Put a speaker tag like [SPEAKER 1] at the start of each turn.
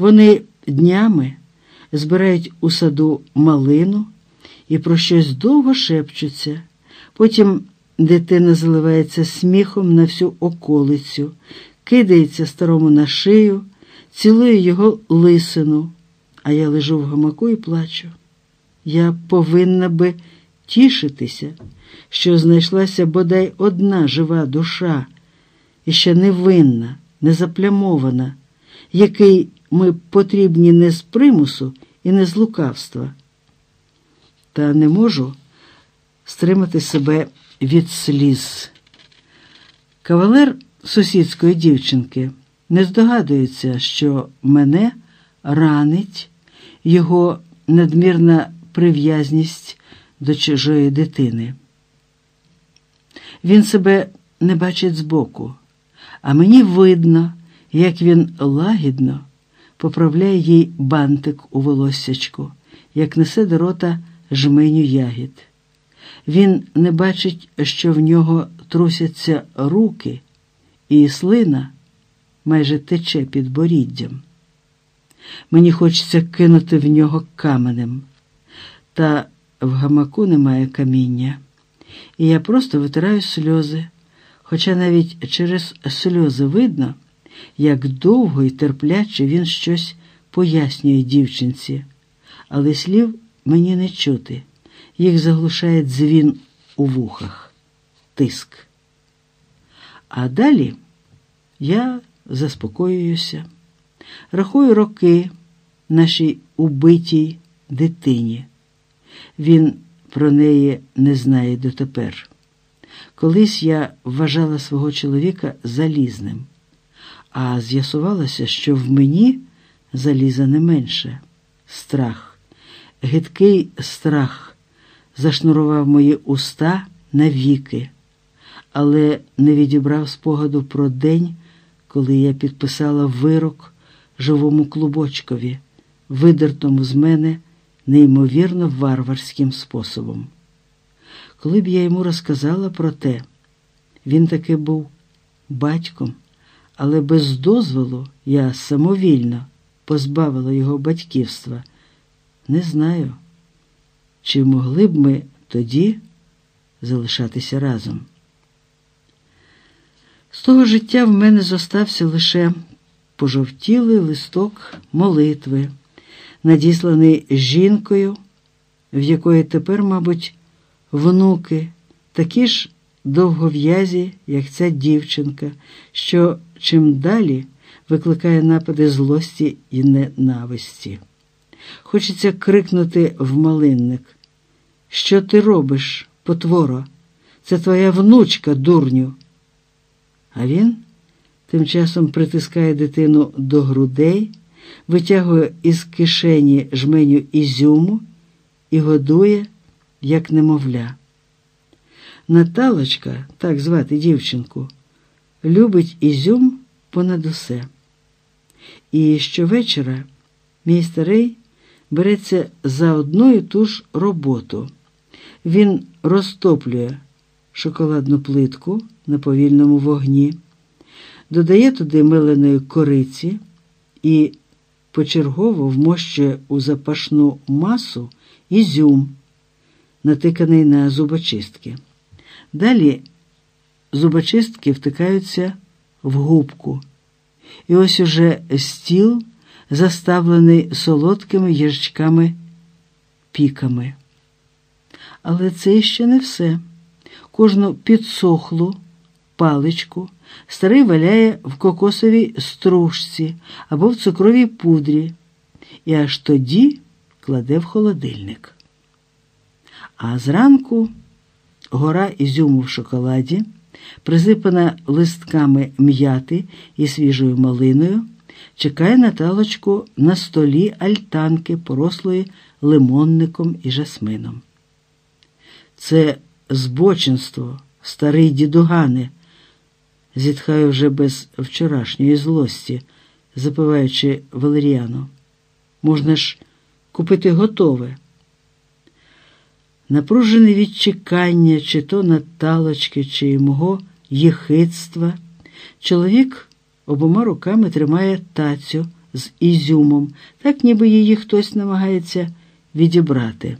[SPEAKER 1] Вони днями збирають у саду малину і про щось довго шепчуться. Потім дитина заливається сміхом на всю околицю, кидається старому на шию, цілує його лисину, а я лежу в гамаку і плачу. Я повинна би тішитися, що знайшлася бодай одна жива душа, і ще невинна, незаплямована, який ми потрібні не з примусу і не з лукавства. Та не можу стримати себе від сліз. Кавалер сусідської дівчинки не здогадується, що мене ранить його надмірна прив'язність до чужої дитини. Він себе не бачить збоку, а мені видно, як він лагідно поправляє їй бантик у волоссячку, як несе до рота жменю ягід. Він не бачить, що в нього трусяться руки, і слина майже тече під боріддям. Мені хочеться кинути в нього каменем, та в гамаку немає каміння, і я просто витираю сльози, хоча навіть через сльози видно, як довго і терпляче він щось пояснює дівчинці, але слів мені не чути, їх заглушає дзвін у вухах, тиск. А далі я заспокоююся, рахую роки нашій убитій дитині. Він про неї не знає дотепер. Колись я вважала свого чоловіка залізним, а з'ясувалося, що в мені заліза не менше страх, гидкий страх зашнурував мої уста навіки, але не відібрав спогаду про день, коли я підписала вирок живому клубочкові, видертому з мене неймовірно варварським способом. Коли б я йому розказала про те, він таки був батьком, але без дозволу я самовільно позбавила його батьківства. Не знаю, чи могли б ми тоді залишатися разом. З того життя в мене зостався лише пожовтілий листок молитви, надісланий жінкою, в якої тепер, мабуть, внуки такі ж довгов'язі, як ця дівчинка, що чим далі викликає напади злості і ненависті. Хочеться крикнути в малинник. Що ти робиш, потворо? Це твоя внучка, дурню. А він тим часом притискає дитину до грудей, витягує із кишені жменю ізюму і годує, як немовля. Наталочка, так звати дівчинку, любить ізюм понад усе. І щовечора мій старий береться за одну і ту ж роботу. Він розтоплює шоколадну плитку на повільному вогні, додає туди миленої кориці і почергово вмощує у запашну масу ізюм, натиканий на зубочистки. Далі зубочистки втикаються в губку, і ось уже стіл заставлений солодкими їжачками піками. Але це ще не все. Кожну підсохлу паличку старий валяє в кокосовій стружці або в цукровій пудрі і аж тоді кладе в холодильник. А зранку гора ізюму в шоколаді, присипана листками м'яти і свіжою малиною, чекає Наталочку на столі альтанки, порослої лимонником і жасмином. Це збочинство, старий дідугане, зітхаю вже без вчорашньої злості, запиваючи валеріану. Можна ж купити готове. Напружене відчекання, чи то Наталочки, чи мого єхидства, чоловік обома руками тримає тацю з ізюмом, так ніби її хтось намагається відібрати.